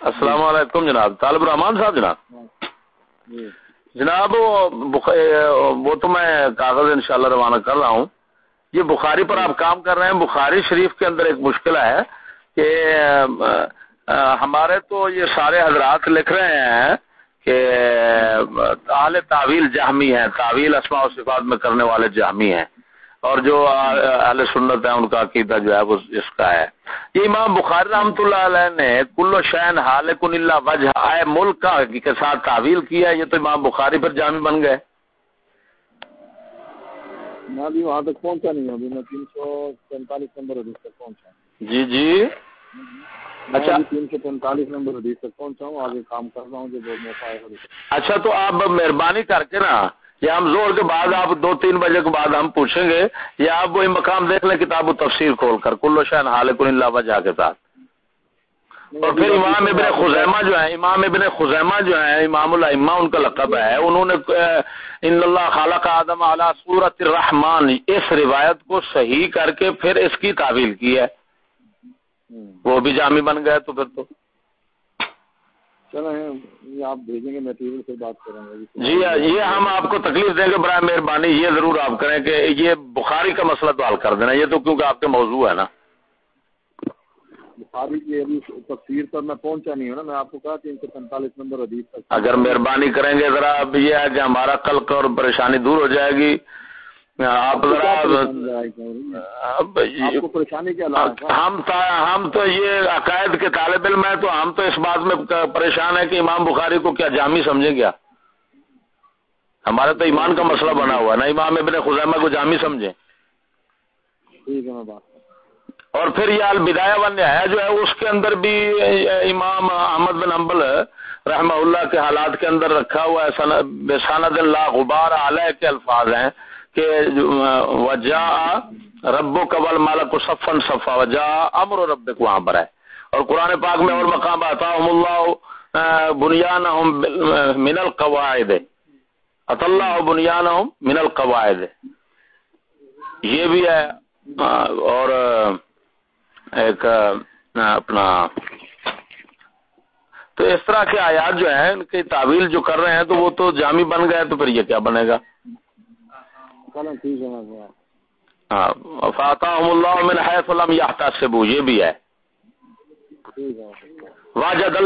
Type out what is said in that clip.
السلام علیکم جناب طالب الرحمان صاحب جناب. جی۔ جناب وہ تو میں کاغذ انشاءاللہ روانہ کر رہا ہوں۔ یہ بخاری پر آپ کام کر رہے ہیں بخاری شریف کے اندر ایک مشکل ہے کہ ہمارے تو یہ سارے حضرات لکھ رہے ہیں کہ اہل تعویل جہمی ہیں تعویل اسماء و صفات میں کرنے والے جہمی ہیں۔ اور جو اہل سنت ہے ان کا عقیدہ جو ہے وہ اس کا ہے۔ یہ امام بخاری رحمۃ اللہ علیہ نے کل شین حال کن اللہ وجہ آئے ملک کا کے ساتھ تعویل کیا یہ تو امام بخاری پر جامع بن گئے۔ میں ابھی وہاں تک پہنچا نہیں ہوں ابھی میں تین سو پینتالیس نمبر حدیث تک پہنچا جی جی۔ اچھا۔ تین سو پینتالیس نمبر حدیث تک پہنچا ہوں آگے کام کر رہا ہوں جو اچھا تو آپ مہربانی کر کے نا یا ہم زور کے بعد آپ دو تین بجے کے بعد ہم پوچھیں گے، یا آپ وہی مقام دیکھ لیں، کتاب و تفسیر کھول کر۔ کلو شہن حال کل اللہ وجہ کے ساتھ۔ اور پھر امام ابن خزیمہ جو ہے امام ابن خزیمہ جو ہے امام الما ان کا لقب ہے۔ انہوں نے ان اللہ خالق آدم اعلیٰ صورت الرحمان اس روایت کو صحیح کر کے پھر اس کی تعویل کی ہے۔ وہ بھی جامع بن گئے تو پھر تو۔ چلیں آپ بھیجیں گے میٹیریل سے بات کریں گے۔ جی یہ ہم آپ کو تکلیف دیں گے برائے مہربانی یہ ضرور آپ کریں کہ یہ بخاری کا مسئلہ تو حل کر دینا یہ تو کیونکہ آپ کے موضوع ہے نا۔ بخاری کی ابھی تفسیر پر میں پہنچا نہیں ہوں نا میں آپ کو کہا تین سو پینتالیس نمبر حدیث اگر مہربانی کریں گے ذرا اب یہ ہے کہ ہمارا کل اور پریشانی دور ہو جائے گی۔ آپ ہم ہم تو یہ عقائد کے طالب علم ہے تو ہم تو اس بات میں پریشان ہے کہ امام بخاری کو کیا جامع سمجھیں گیا ہمارا تو ایمان کا مسئلہ بنا ہوا نا امام ابن خزیمہ کو جامع سمجھیں۔ اور پھر یہ البدایہ ون ہے جو ہے اس کے اندر بھی امام احمد بن امبل رحمہ اللہ کے حالات کے اندر رکھا ہوا ہے بے سند اللہ غبار علیہ کے الفاظ ہیں۔ کہ وجہ رب و قبل مالک صفن صفا وجہ امر و رب وہاں پر ہے۔ اور قرآن پاک میں اور مقام آتا اللہ بنیان من القواعد۔ اطلّہ بنیان من القواعد۔ یہ بھی ہے اور ایک اپنا، تو اس طرح کے آیات جو ہیں، ان کی تعویل جو کر رہے ہیں، تو وہ تو جامع بن گئے، تو پھر یہ کیا بنے گا؟ ہاں فاطا اللہ من حیث لم یحتسبوا یہ بھی ہے۔ واجد